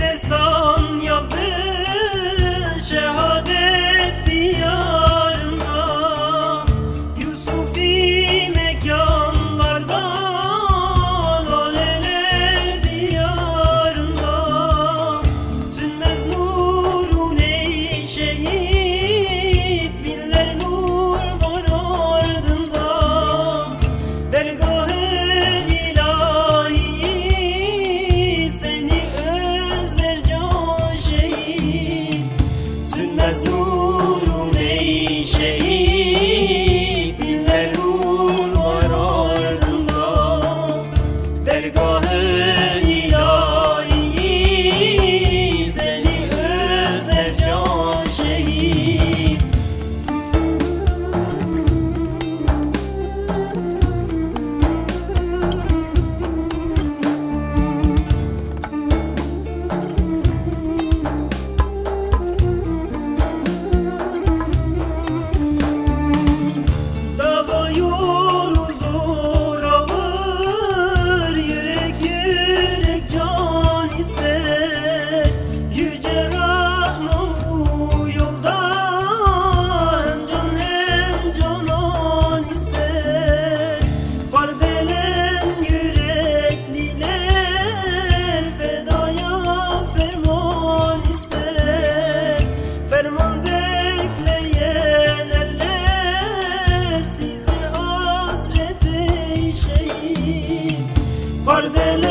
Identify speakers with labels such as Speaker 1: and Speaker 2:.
Speaker 1: This destino. perdeler